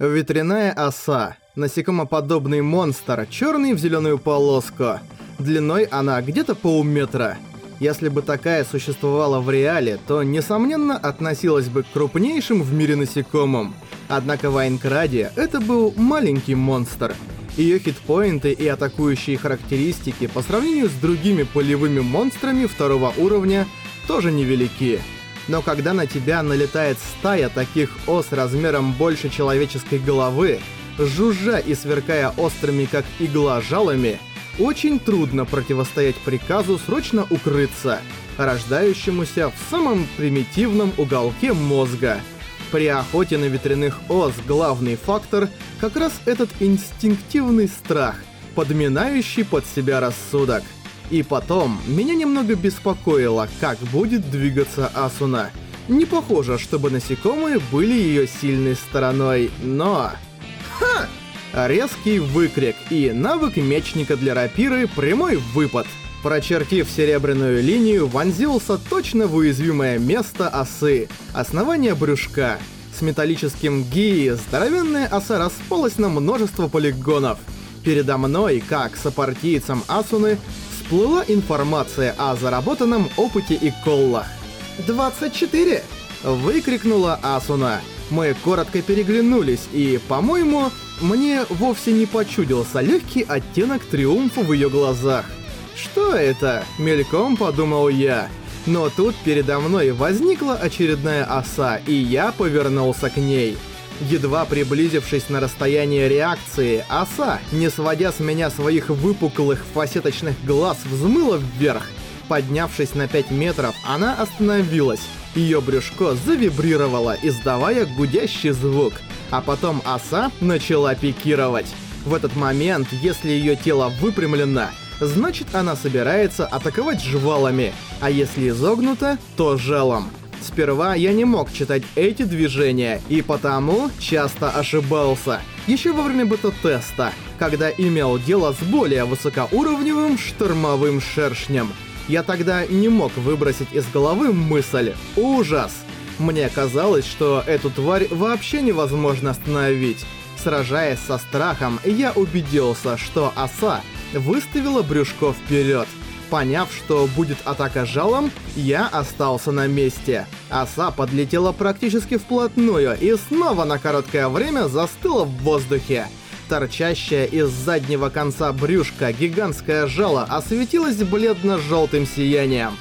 Ветряная оса. Насекомоподобный монстр, черный в зеленую полоску. Длиной она где-то полметра. Если бы такая существовала в реале, то, несомненно, относилась бы к крупнейшим в мире насекомым. Однако в Айнкраде это был маленький монстр. Ее хитпоинты и атакующие характеристики по сравнению с другими полевыми монстрами второго уровня тоже невелики. Но когда на тебя налетает стая таких ос размером больше человеческой головы, жужжа и сверкая острыми как игла жалами, очень трудно противостоять приказу срочно укрыться, рождающемуся в самом примитивном уголке мозга. При охоте на ветряных ос главный фактор как раз этот инстинктивный страх, подминающий под себя рассудок. И потом, меня немного беспокоило, как будет двигаться Асуна. Не похоже, чтобы насекомые были ее сильной стороной, но... Ха! Резкий выкрик и навык мечника для рапиры прямой выпад. Прочертив серебряную линию, вонзился точно в уязвимое место осы, основание брюшка. С металлическим гии здоровенная оса распалась на множество полигонов. Передо мной, как сопартийцам Асуны, всплыла информация о заработанном опыте и коллах. «24!» — выкрикнула Асуна. Мы коротко переглянулись, и, по-моему, мне вовсе не почудился легкий оттенок триумфа в ее глазах. «Что это?» — мельком подумал я. Но тут передо мной возникла очередная оса, и я повернулся к ней. Едва приблизившись на расстояние реакции, оса, не сводя с меня своих выпуклых фасеточных глаз, взмыла вверх. Поднявшись на 5 метров, она остановилась. Ее брюшко завибрировало, издавая гудящий звук. А потом оса начала пикировать. В этот момент, если ее тело выпрямлено, значит она собирается атаковать жвалами, а если изогнуто, то желом. Сперва я не мог читать эти движения, и потому часто ошибался. Еще во время бета-теста, когда имел дело с более высокоуровневым штормовым шершнем. Я тогда не мог выбросить из головы мысль «Ужас!». Мне казалось, что эту тварь вообще невозможно остановить. Сражаясь со страхом, я убедился, что оса выставила брюшко вперед. Поняв, что будет атака жалом, я остался на месте. Оса подлетела практически вплотную и снова на короткое время застыла в воздухе. Торчащая из заднего конца брюшка гигантское жало осветилось бледно-желтым сиянием.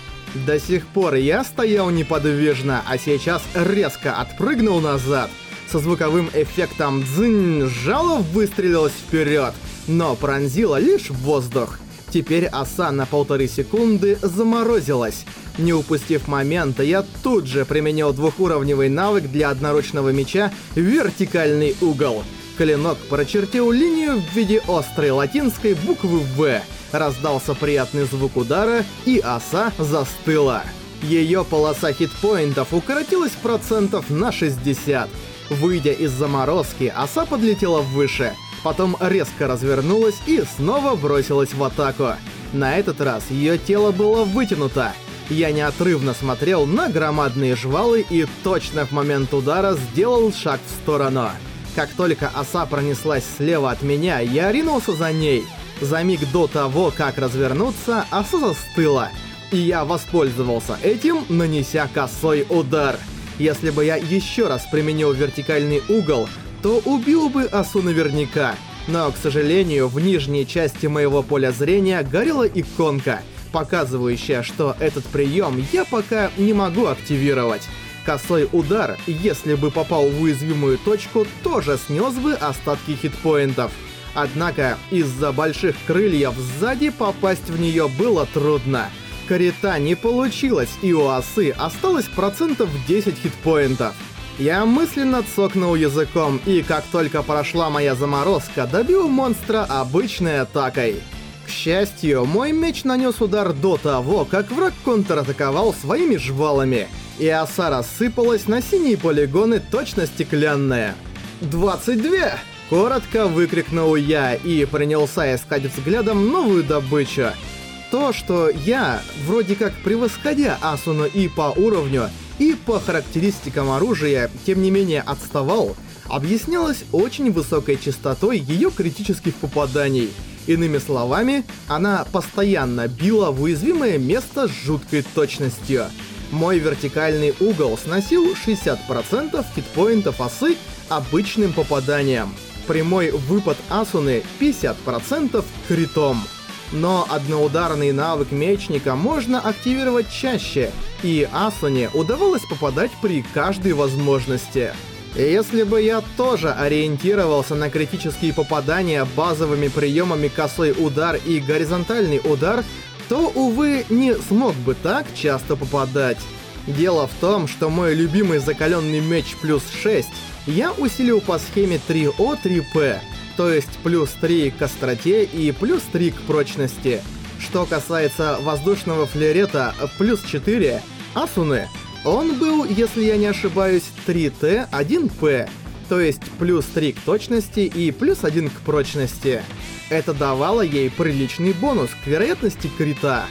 До сих пор я стоял неподвижно, а сейчас резко отпрыгнул назад. Со звуковым эффектом «дзынь» жало выстрелилось вперед, но пронзило лишь воздух. Теперь оса на полторы секунды заморозилась. Не упустив момента, я тут же применил двухуровневый навык для одноручного меча «Вертикальный угол». Клинок прочертил линию в виде острой латинской буквы «В». Раздался приятный звук удара, и оса застыла. Ее полоса хитпоинтов укоротилась процентов на 60. Выйдя из заморозки, оса подлетела выше — потом резко развернулась и снова бросилась в атаку. На этот раз ее тело было вытянуто. Я неотрывно смотрел на громадные жвалы и точно в момент удара сделал шаг в сторону. Как только оса пронеслась слева от меня, я ринулся за ней. За миг до того, как развернуться, оса застыла. И я воспользовался этим, нанеся косой удар. Если бы я еще раз применил вертикальный угол, то убил бы осу наверняка. Но, к сожалению, в нижней части моего поля зрения горела иконка, показывающая, что этот прием я пока не могу активировать. Косой удар, если бы попал в уязвимую точку, тоже снес бы остатки хитпоинтов. Однако, из-за больших крыльев сзади попасть в нее было трудно. Карета не получилось, и у осы осталось процентов 10 хитпоинтов. Я мысленно цокнул языком, и как только прошла моя заморозка, добил монстра обычной атакой. К счастью, мой меч нанес удар до того, как враг контратаковал своими жвалами, и оса рассыпалась на синие полигоны точно стеклянная. «22!» — коротко выкрикнул я и принялся искать взглядом новую добычу. То, что я, вроде как превосходя Асуну и по уровню, и по характеристикам оружия, тем не менее отставал, объяснялось очень высокой частотой ее критических попаданий. Иными словами, она постоянно била в уязвимое место с жуткой точностью. Мой вертикальный угол сносил 60% хитпоинтов осы обычным попаданием. Прямой выпад Асуны 50% критом. Но одноударный навык мечника можно активировать чаще, и Асуне удавалось попадать при каждой возможности. Если бы я тоже ориентировался на критические попадания базовыми приемами косой удар и горизонтальный удар, то, увы, не смог бы так часто попадать. Дело в том, что мой любимый закаленный меч плюс 6 я усилил по схеме 3О-3П, то есть плюс 3 к остроте и плюс 3 к прочности. Что касается воздушного флерета плюс 4, Асуны, он был, если я не ошибаюсь, 3Т, 1П, то есть плюс 3 к точности и плюс 1 к прочности. Это давало ей приличный бонус к вероятности крита.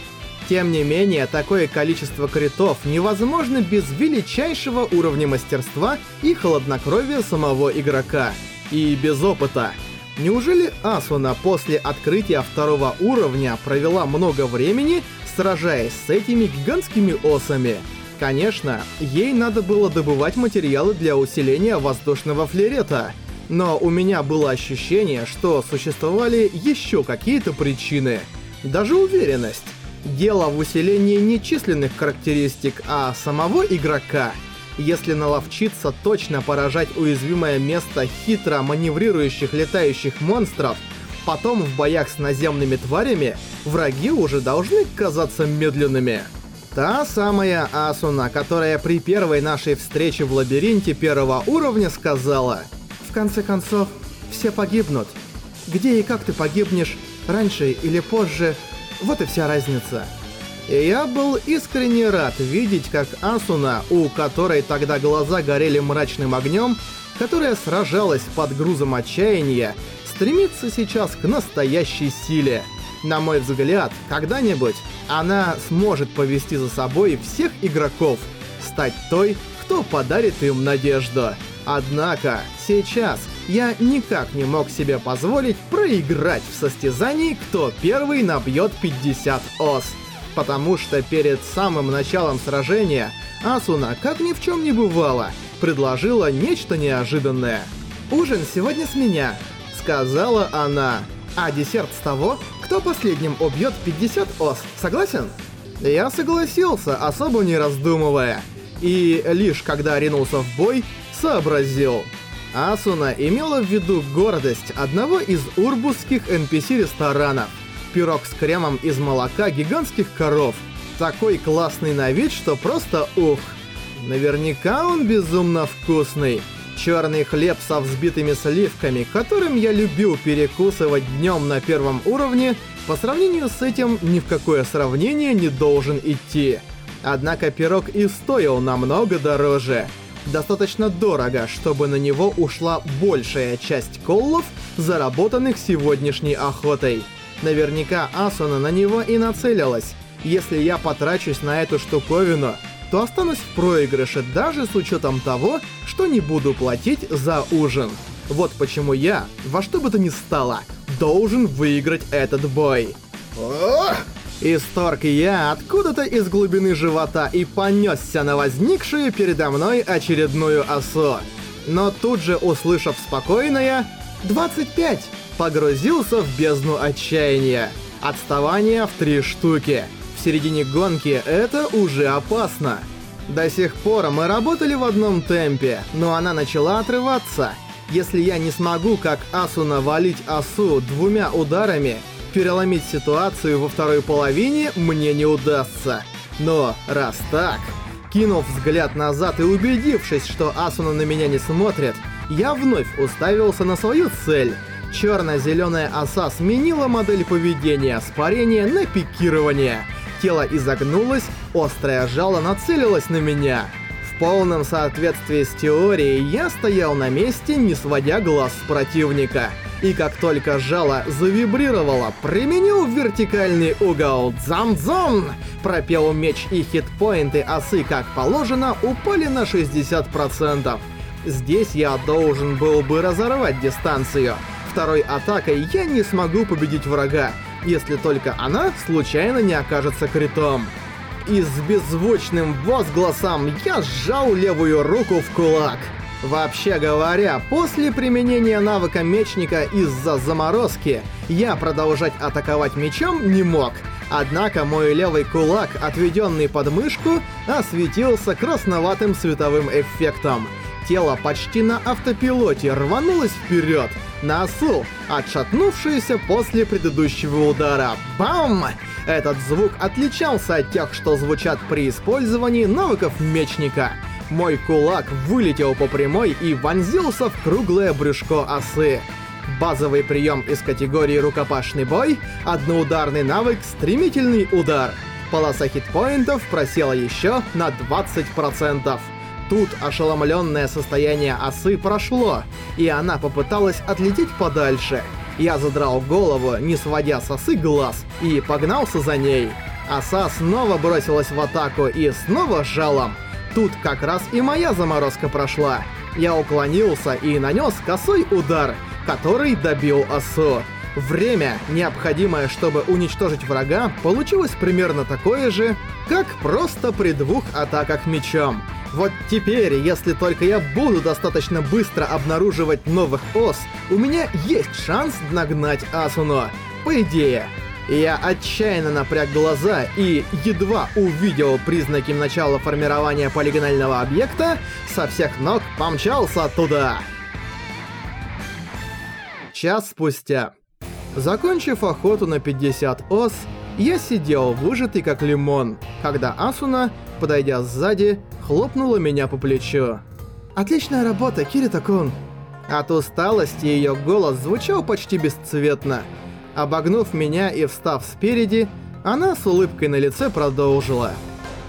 Тем не менее, такое количество критов невозможно без величайшего уровня мастерства и холоднокровия самого игрока. И без опыта. Неужели Асуна после открытия второго уровня провела много времени, сражаясь с этими гигантскими осами? Конечно, ей надо было добывать материалы для усиления воздушного флерета, но у меня было ощущение, что существовали еще какие-то причины. Даже уверенность. Дело в усилении не численных характеристик, а самого игрока — если наловчиться точно поражать уязвимое место хитро маневрирующих летающих монстров, потом в боях с наземными тварями враги уже должны казаться медленными. Та самая Асуна, которая при первой нашей встрече в лабиринте первого уровня сказала «В конце концов, все погибнут. Где и как ты погибнешь, раньше или позже, вот и вся разница». Я был искренне рад видеть, как Асуна, у которой тогда глаза горели мрачным огнем, которая сражалась под грузом отчаяния, стремится сейчас к настоящей силе. На мой взгляд, когда-нибудь она сможет повести за собой всех игроков, стать той, кто подарит им надежду. Однако, сейчас я никак не мог себе позволить проиграть в состязании, кто первый набьет 50 ос потому что перед самым началом сражения Асуна, как ни в чем не бывало, предложила нечто неожиданное. «Ужин сегодня с меня», — сказала она. «А десерт с того, кто последним убьет 50 ос. Согласен?» Я согласился, особо не раздумывая. И лишь когда ринулся в бой, сообразил. Асуна имела в виду гордость одного из урбусских NPC-ресторанов пирог с кремом из молока гигантских коров. Такой классный на вид, что просто ух. Наверняка он безумно вкусный. Черный хлеб со взбитыми сливками, которым я любил перекусывать днем на первом уровне, по сравнению с этим ни в какое сравнение не должен идти. Однако пирог и стоил намного дороже. Достаточно дорого, чтобы на него ушла большая часть коллов, заработанных сегодняшней охотой. Наверняка Асуна на него и нацелилась. Если я потрачусь на эту штуковину, то останусь в проигрыше даже с учетом того, что не буду платить за ужин. Вот почему я, во что бы то ни стало, должен выиграть этот бой. Исторг я откуда-то из глубины живота и понесся на возникшую передо мной очередную осу. Но тут же, услышав спокойное «25», погрузился в бездну отчаяния. Отставание в три штуки. В середине гонки это уже опасно. До сих пор мы работали в одном темпе, но она начала отрываться. Если я не смогу, как Асуна, валить Асу двумя ударами, переломить ситуацию во второй половине мне не удастся. Но раз так... Кинув взгляд назад и убедившись, что Асуна на меня не смотрит, я вновь уставился на свою цель — Черно-зеленая оса сменила модель поведения с парения на пикирование. Тело изогнулось, острое жало нацелилось на меня. В полном соответствии с теорией я стоял на месте, не сводя глаз с противника. И как только жало завибрировало, применил вертикальный угол «Дзам-дзам!» Пропел меч и хитпоинты осы, как положено, упали на 60%. Здесь я должен был бы разорвать дистанцию. Второй атакой я не смогу победить врага, если только она случайно не окажется критом. И с беззвучным возгласом я сжал левую руку в кулак. Вообще говоря, после применения навыка мечника из-за заморозки, я продолжать атаковать мечом не мог. Однако мой левый кулак, отведенный под мышку, осветился красноватым световым эффектом. Тело почти на автопилоте рванулось вперед, на осу, отшатнувшееся после предыдущего удара. Бам! Этот звук отличался от тех, что звучат при использовании навыков мечника. Мой кулак вылетел по прямой и вонзился в круглое брюшко осы. Базовый прием из категории «Рукопашный бой» — одноударный навык «Стремительный удар». Полоса хитпоинтов просела еще на 20%. Тут ошеломленное состояние осы прошло, и она попыталась отлететь подальше. Я задрал голову, не сводя с осы глаз, и погнался за ней. Оса снова бросилась в атаку и снова жалом. Тут как раз и моя заморозка прошла. Я уклонился и нанес косой удар, который добил осу. Время, необходимое, чтобы уничтожить врага, получилось примерно такое же, как просто при двух атаках мечом. Вот теперь, если только я буду достаточно быстро обнаруживать новых ос, у меня есть шанс нагнать Асуно. По идее. Я отчаянно напряг глаза и, едва увидел признаки начала формирования полигонального объекта, со всех ног помчался туда. Час спустя. Закончив охоту на 50 ос, я сидел выжатый как лимон, когда Асуна, подойдя сзади, хлопнула меня по плечу. «Отличная работа, Кирита-кун!» От усталости ее голос звучал почти бесцветно – Обогнув меня и встав спереди, она с улыбкой на лице продолжила.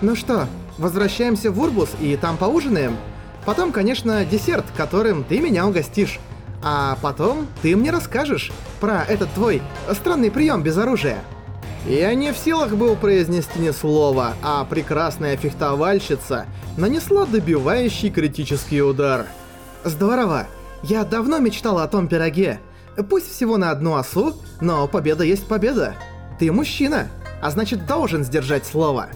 «Ну что, возвращаемся в Урбус и там поужинаем? Потом, конечно, десерт, которым ты меня угостишь. А потом ты мне расскажешь про этот твой странный прием без оружия». Я не в силах был произнести ни слова, а прекрасная фехтовальщица нанесла добивающий критический удар. «Здорово! Я давно мечтала о том пироге. Пусть всего на одну осу, но победа есть победа. Ты мужчина, а значит должен сдержать слово.